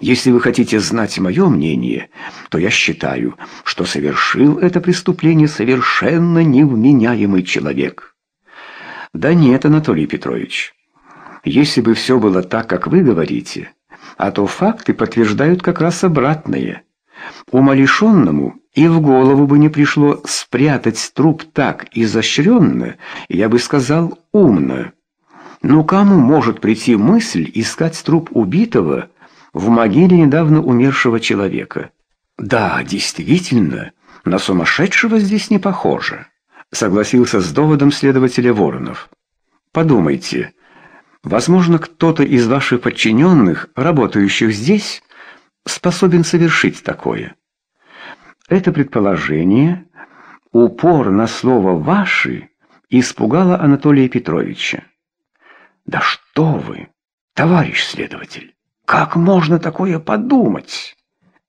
Если вы хотите знать мое мнение, то я считаю, что совершил это преступление совершенно невменяемый человек. Да нет, Анатолий Петрович. Если бы все было так, как вы говорите, а то факты подтверждают как раз обратное. Умалишенному и в голову бы не пришло спрятать труп так изощренно, я бы сказал, умно. Но кому может прийти мысль искать труп убитого в могиле недавно умершего человека? Да, действительно, на сумасшедшего здесь не похоже, согласился с доводом следователя Воронов. Подумайте, возможно, кто-то из ваших подчиненных, работающих здесь, способен совершить такое. Это предположение, упор на слово «ваши», испугало Анатолия Петровича. «Да что вы, товарищ следователь, как можно такое подумать?»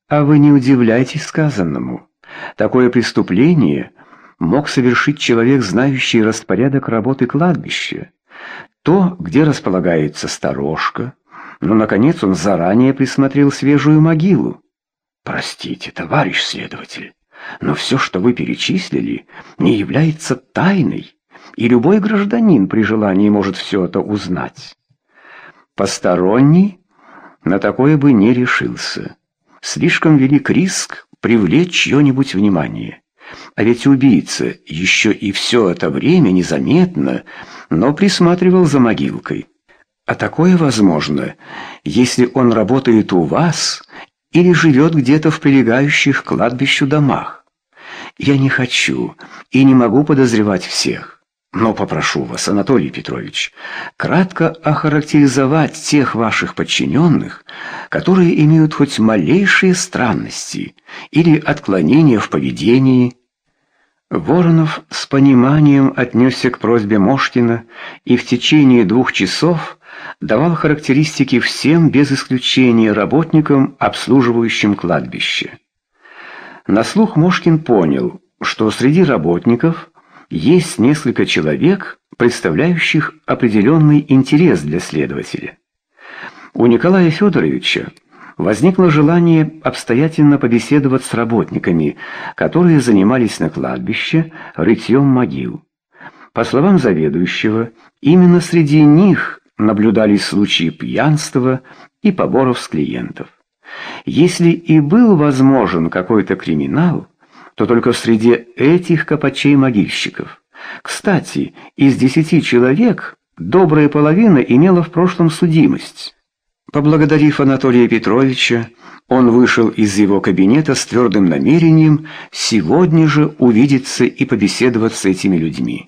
«А вы не удивляйтесь сказанному. Такое преступление мог совершить человек, знающий распорядок работы кладбища. То, где располагается сторожка, но, наконец, он заранее присмотрел свежую могилу. Простите, товарищ следователь, но все, что вы перечислили, не является тайной и любой гражданин при желании может все это узнать. Посторонний на такое бы не решился. Слишком велик риск привлечь чье-нибудь внимание. А ведь убийца еще и все это время незаметно, но присматривал за могилкой. А такое возможно, если он работает у вас или живет где-то в прилегающих к кладбищу домах. Я не хочу и не могу подозревать всех. Но попрошу вас, Анатолий Петрович, кратко охарактеризовать тех ваших подчиненных, которые имеют хоть малейшие странности или отклонения в поведении. Воронов с пониманием отнесся к просьбе Мошкина и в течение двух часов давал характеристики всем без исключения работникам, обслуживающим кладбище. На слух Мошкин понял, что среди работников есть несколько человек, представляющих определенный интерес для следователя. У Николая Федоровича возникло желание обстоятельно побеседовать с работниками, которые занимались на кладбище рытьем могил. По словам заведующего, именно среди них наблюдались случаи пьянства и поборов с клиентов. Если и был возможен какой-то криминал, то только среди этих копачей-могильщиков. Кстати, из десяти человек добрая половина имела в прошлом судимость. Поблагодарив Анатолия Петровича, он вышел из его кабинета с твердым намерением сегодня же увидеться и побеседовать с этими людьми.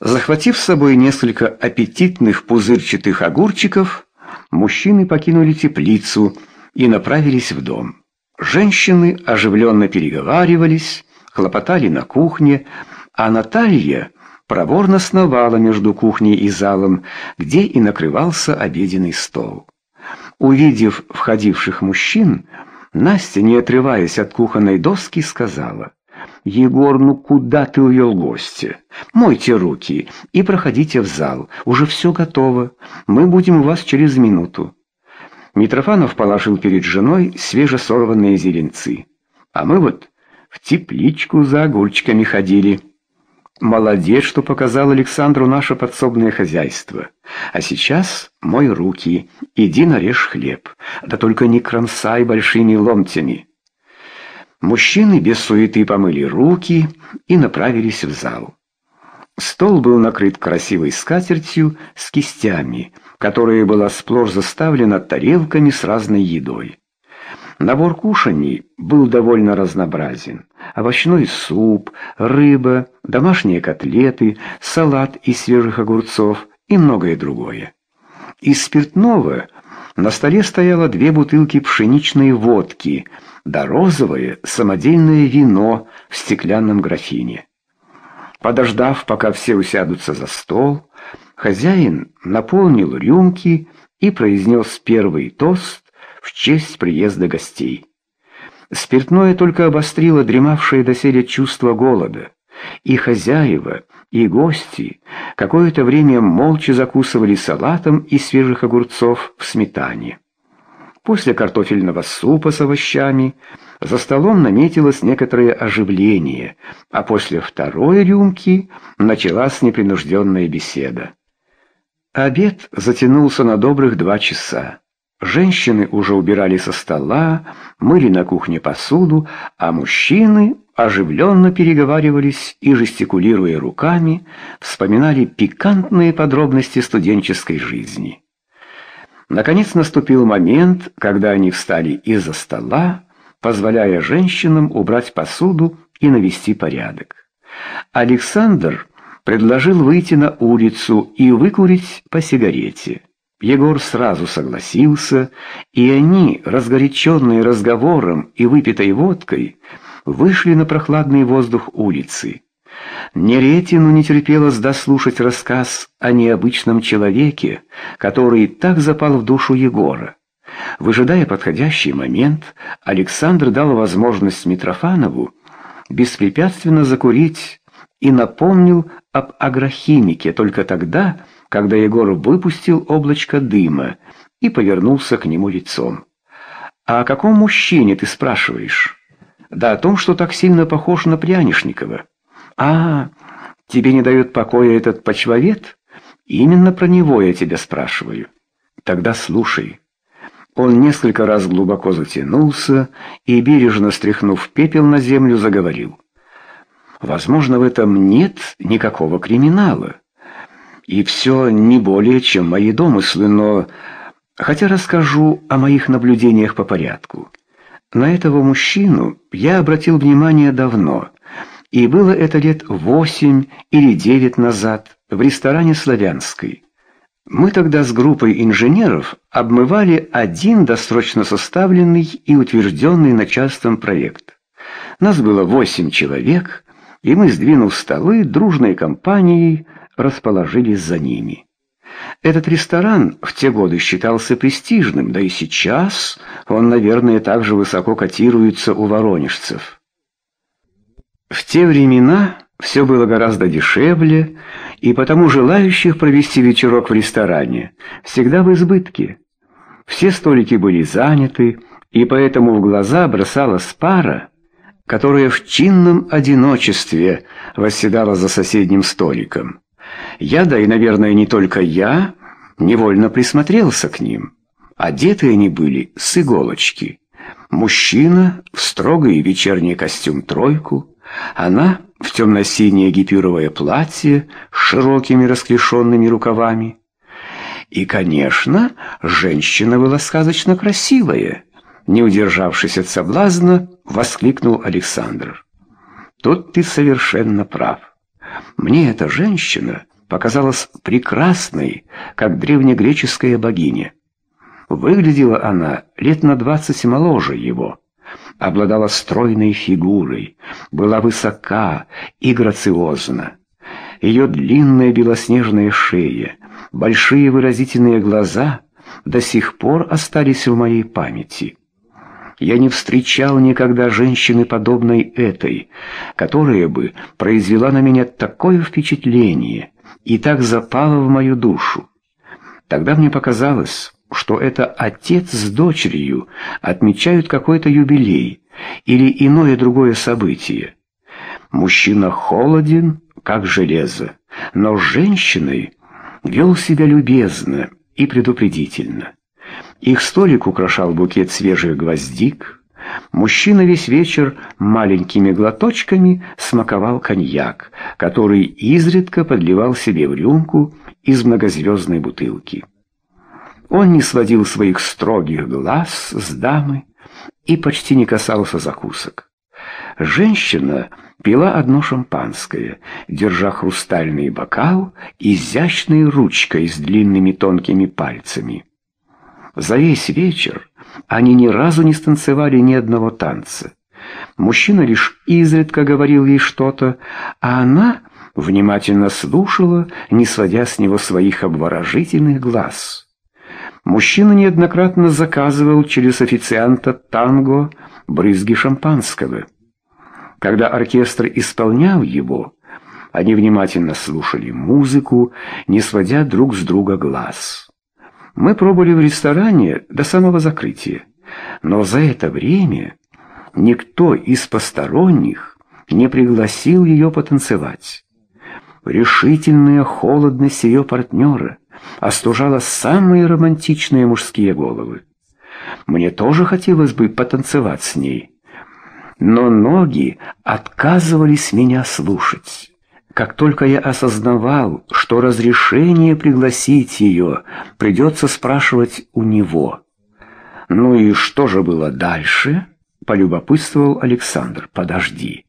Захватив с собой несколько аппетитных пузырчатых огурчиков, мужчины покинули теплицу и направились в дом. Женщины оживленно переговаривались, хлопотали на кухне, а Наталья проворно сновала между кухней и залом, где и накрывался обеденный стол. Увидев входивших мужчин, Настя, не отрываясь от кухонной доски, сказала, «Егор, ну куда ты увел гостя? Мойте руки и проходите в зал, уже все готово, мы будем у вас через минуту». Митрофанов положил перед женой свежесорванные зеленцы. А мы вот в тепличку за огурчиками ходили. Молодец, что показал Александру наше подсобное хозяйство. А сейчас мой руки, иди нарежь хлеб, да только не кромсай большими ломтями. Мужчины без суеты помыли руки и направились в зал. Стол был накрыт красивой скатертью с кистями, которая была сплошь заставлена тарелками с разной едой. Набор кушаний был довольно разнообразен. Овощной суп, рыба, домашние котлеты, салат из свежих огурцов и многое другое. Из спиртного на столе стояло две бутылки пшеничной водки, да розовое самодельное вино в стеклянном графине. Подождав, пока все усядутся за стол, Хозяин наполнил рюмки и произнес первый тост в честь приезда гостей. Спиртное только обострило дремавшее доселе чувство голода, и хозяева, и гости какое-то время молча закусывали салатом из свежих огурцов в сметане. После картофельного супа с овощами за столом наметилось некоторое оживление, а после второй рюмки началась непринужденная беседа. Обед затянулся на добрых два часа. Женщины уже убирали со стола, мыли на кухне посуду, а мужчины оживленно переговаривались и, жестикулируя руками, вспоминали пикантные подробности студенческой жизни. Наконец наступил момент, когда они встали из-за стола, позволяя женщинам убрать посуду и навести порядок. Александр предложил выйти на улицу и выкурить по сигарете. Егор сразу согласился, и они, разгоряченные разговором и выпитой водкой, вышли на прохладный воздух улицы. Неретину не терпелось дослушать рассказ о необычном человеке, который так запал в душу Егора. Выжидая подходящий момент, Александр дал возможность Митрофанову беспрепятственно закурить и напомнил об агрохимике только тогда, когда Егор выпустил облачко дыма и повернулся к нему лицом. «А о каком мужчине ты спрашиваешь?» «Да о том, что так сильно похож на Прянишникова». «А, тебе не дает покоя этот почвовед? Именно про него я тебя спрашиваю. Тогда слушай». Он несколько раз глубоко затянулся и, бережно стряхнув пепел на землю, заговорил. «Возможно, в этом нет никакого криминала. И все не более, чем мои домыслы, но... Хотя расскажу о моих наблюдениях по порядку. На этого мужчину я обратил внимание давно — и было это лет восемь или девять назад в ресторане «Славянской». Мы тогда с группой инженеров обмывали один досрочно составленный и утвержденный начальством проект. Нас было восемь человек, и мы, сдвинув столы, дружной компанией расположились за ними. Этот ресторан в те годы считался престижным, да и сейчас он, наверное, также высоко котируется у воронежцев. В те времена все было гораздо дешевле, и потому желающих провести вечерок в ресторане всегда в избытке. Все столики были заняты, и поэтому в глаза бросалась пара, которая в чинном одиночестве восседала за соседним столиком. Я, да и, наверное, не только я, невольно присмотрелся к ним. Одеты они были с иголочки. Мужчина в строгий вечерний костюм тройку, она в темно-синее гипюровое платье с широкими расклешенными рукавами. И, конечно, женщина была сказочно красивая. Не удержавшись от соблазна, воскликнул Александр. «Тут ты совершенно прав. Мне эта женщина показалась прекрасной, как древнегреческая богиня. Выглядела она лет на двадцать моложе его» обладала стройной фигурой, была высока и грациозна. Ее длинная белоснежная шея, большие выразительные глаза до сих пор остались в моей памяти. Я не встречал никогда женщины, подобной этой, которая бы произвела на меня такое впечатление и так запала в мою душу. Тогда мне показалось, что это отец с дочерью отмечают какой-то юбилей или иное другое событие. Мужчина холоден, как железо, но с женщиной вел себя любезно и предупредительно. Их столик украшал букет свежих гвоздик. Мужчина весь вечер маленькими глоточками смаковал коньяк, который изредка подливал себе в рюмку из многозвездной бутылки. Он не сводил своих строгих глаз с дамы и почти не касался закусок. Женщина пила одно шампанское, держа хрустальный бокал изящной ручкой с длинными тонкими пальцами. За весь вечер они ни разу не станцевали ни одного танца. Мужчина лишь изредка говорил ей что-то, а она внимательно слушала, не сводя с него своих обворожительных глаз. Мужчина неоднократно заказывал через официанта танго брызги шампанского. Когда оркестр исполнял его, они внимательно слушали музыку, не сводя друг с друга глаз. Мы пробыли в ресторане до самого закрытия, но за это время никто из посторонних не пригласил ее потанцевать. Решительная холодность ее партнера остужала самые романтичные мужские головы. Мне тоже хотелось бы потанцевать с ней, но ноги отказывались меня слушать. Как только я осознавал, что разрешение пригласить ее придется спрашивать у него. «Ну и что же было дальше?» — полюбопытствовал Александр. «Подожди.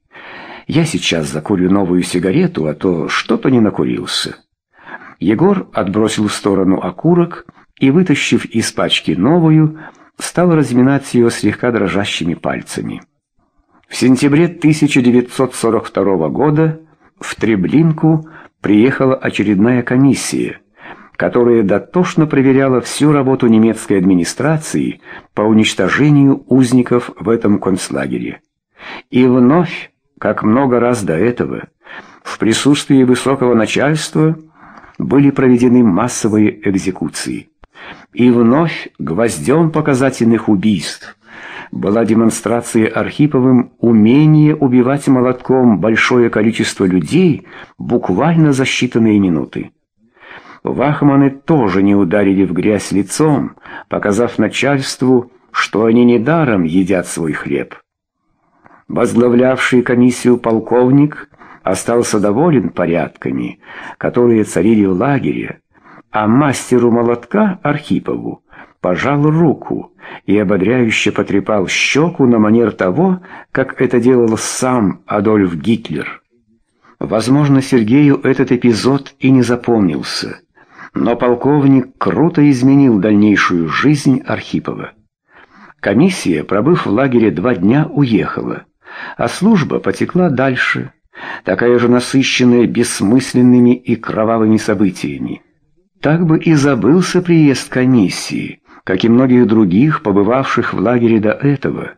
Я сейчас закурю новую сигарету, а то что-то не накурился». Егор отбросил в сторону окурок и, вытащив из пачки новую, стал разминать ее слегка дрожащими пальцами. В сентябре 1942 года в Треблинку приехала очередная комиссия, которая дотошно проверяла всю работу немецкой администрации по уничтожению узников в этом концлагере. И вновь, как много раз до этого, в присутствии высокого начальства были проведены массовые экзекуции. И вновь гвоздем показательных убийств была демонстрация Архиповым умения убивать молотком большое количество людей буквально за считанные минуты. Вахманы тоже не ударили в грязь лицом, показав начальству, что они недаром едят свой хлеб. Возглавлявший комиссию полковник остался доволен порядками, которые царили в лагере, а мастеру молотка Архипову пожал руку и ободряюще потрепал щеку на манер того, как это делал сам Адольф Гитлер. Возможно, Сергею этот эпизод и не запомнился, но полковник круто изменил дальнейшую жизнь Архипова. Комиссия, пробыв в лагере два дня, уехала, а служба потекла дальше, такая же насыщенная бессмысленными и кровавыми событиями. Так бы и забылся приезд комиссии, как и многих других, побывавших в лагере до этого.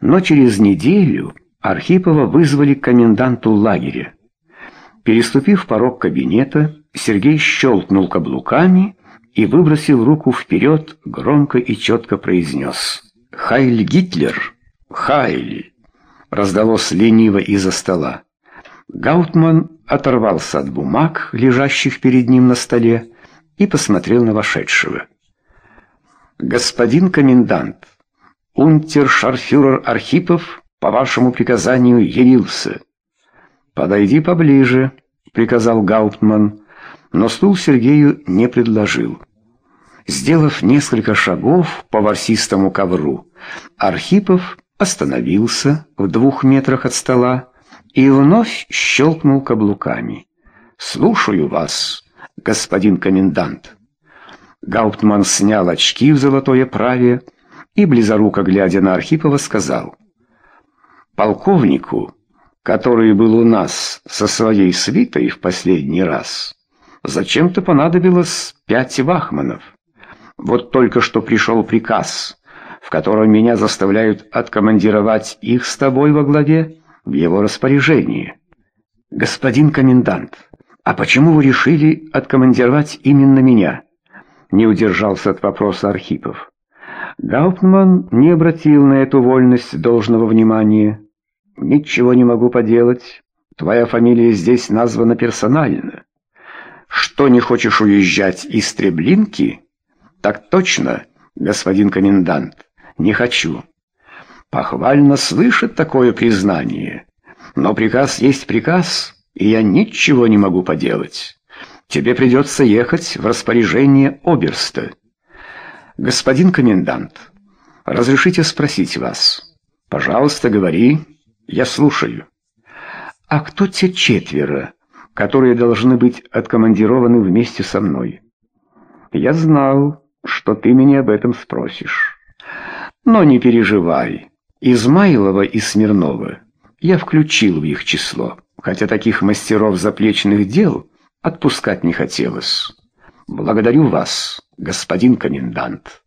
Но через неделю Архипова вызвали к коменданту лагеря. Переступив порог кабинета, Сергей щелкнул каблуками и, выбросил руку вперед, громко и четко произнес «Хайль Гитлер! Хайль!» раздалось лениво из-за стола. Гаутман оторвался от бумаг, лежащих перед ним на столе, и посмотрел на вошедшего. «Господин комендант, унтер-шарфюрер Архипов по вашему приказанию явился». «Подойди поближе», — приказал Гауптман, но стул Сергею не предложил. Сделав несколько шагов по ворсистому ковру, Архипов остановился в двух метрах от стола и вновь щелкнул каблуками. «Слушаю вас, господин комендант». Гауптман снял очки в золотой оправе и, близоруко глядя на Архипова, сказал, «Полковнику, который был у нас со своей свитой в последний раз, зачем-то понадобилось пять вахманов. Вот только что пришел приказ, в котором меня заставляют откомандировать их с тобой во главе в его распоряжении. Господин комендант, а почему вы решили откомандировать именно меня?» Не удержался от вопроса Архипов. Гауптман не обратил на эту вольность должного внимания. «Ничего не могу поделать. Твоя фамилия здесь названа персонально. Что, не хочешь уезжать из Треблинки?» «Так точно, господин комендант. Не хочу». «Похвально слышать такое признание. Но приказ есть приказ, и я ничего не могу поделать» тебе придется ехать в распоряжение оберста. Господин комендант, разрешите спросить вас? Пожалуйста, говори, я слушаю. А кто те четверо, которые должны быть откомандированы вместе со мной? Я знал, что ты меня об этом спросишь. Но не переживай, Измайлова и Смирнова я включил в их число, хотя таких мастеров заплечных дел отпускать не хотелось. «Благодарю вас, господин комендант».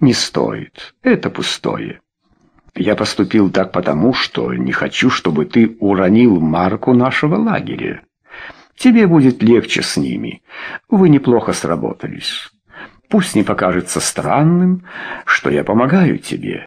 «Не стоит, это пустое. Я поступил так потому, что не хочу, чтобы ты уронил марку нашего лагеря. Тебе будет легче с ними. Вы неплохо сработались. Пусть не покажется странным, что я помогаю тебе.